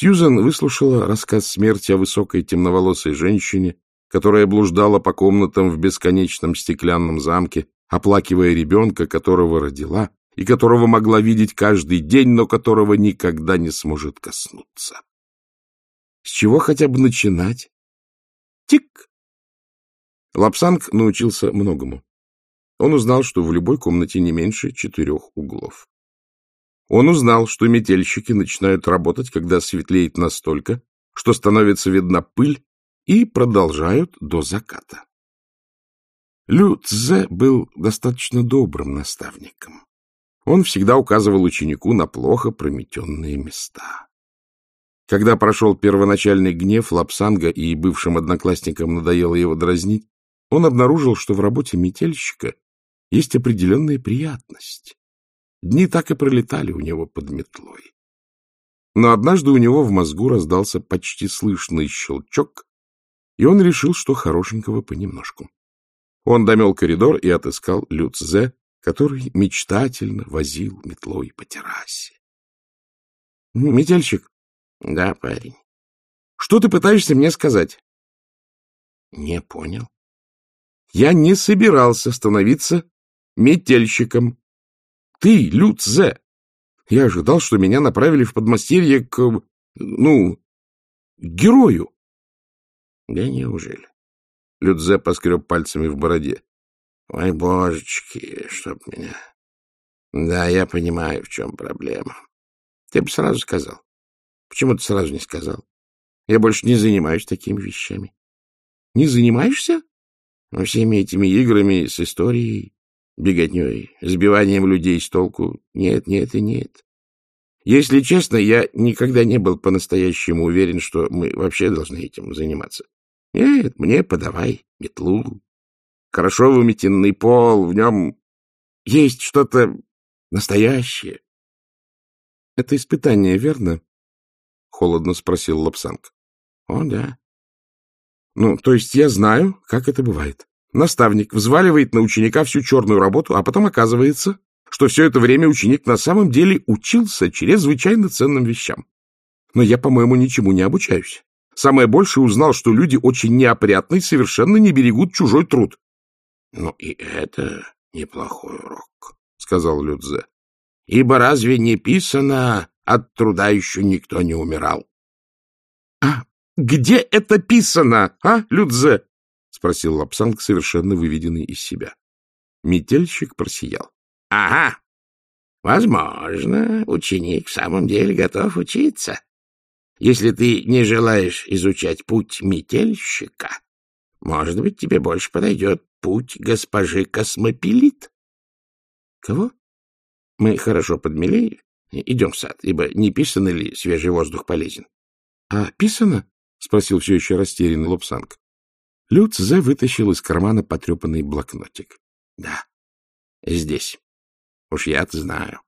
Сьюзен выслушала рассказ смерти о высокой темноволосой женщине, которая блуждала по комнатам в бесконечном стеклянном замке, оплакивая ребенка, которого родила и которого могла видеть каждый день, но которого никогда не сможет коснуться. С чего хотя бы начинать? Тик! Лапсанг научился многому. Он узнал, что в любой комнате не меньше четырех углов. Он узнал, что метельщики начинают работать, когда светлеет настолько, что становится видна пыль, и продолжают до заката. Лю Цзэ был достаточно добрым наставником. Он всегда указывал ученику на плохо прометенные места. Когда прошел первоначальный гнев Лапсанга и бывшим одноклассникам надоело его дразнить, он обнаружил, что в работе метельщика есть определенная приятность. Дни так и пролетали у него под метлой. Но однажды у него в мозгу раздался почти слышный щелчок, и он решил, что хорошенького понемножку. Он домел коридор и отыскал Люцзе, который мечтательно возил метлой по террасе. — Метельщик, — Да, парень. — Что ты пытаешься мне сказать? — Не понял. — Я не собирался становиться метельщиком. Ты, Люцзе. Я ожидал, что меня направили в подмастерье к... ну, герою. — Да неужели? Людзе поскреб пальцами в бороде. — Ой, божечки, чтоб меня... Да, я понимаю, в чем проблема. Ты бы сразу сказал. Почему ты сразу не сказал? Я больше не занимаюсь такими вещами. Не занимаешься? Ну, всеми этими играми с историей, беготней, сбиванием людей с толку. Нет, нет и нет. Если честно, я никогда не был по-настоящему уверен, что мы вообще должны этим заниматься. Нет, мне подавай метлу. Хорошо выметенный пол, в нем есть что-то настоящее. Это испытание, верно? — холодно спросил Лапсанг. — О, да. — Ну, то есть я знаю, как это бывает. Наставник взваливает на ученика всю черную работу, а потом оказывается, что все это время ученик на самом деле учился чрезвычайно ценным вещам. Но я, по-моему, ничему не обучаюсь. Самое большее узнал, что люди очень неопрятны и совершенно не берегут чужой труд. — Ну и это неплохой урок, — сказал Людзе. — Ибо разве не писано от труда еще никто не умирал. — А где это писано, а, Людзе? — спросил Лапсанг, совершенно выведенный из себя. Метельщик просиял. — Ага. Возможно, ученик в самом деле готов учиться. Если ты не желаешь изучать путь метельщика, может быть, тебе больше подойдет путь госпожи Космопелит. — Кого? Мы хорошо подмели Идем в сад, ибо не писано ли свежий воздух полезен? — А писано? — спросил все еще растерянный Лобсанг. Лю Цзэ вытащил из кармана потрепанный блокнотик. — Да, здесь. Уж я-то знаю.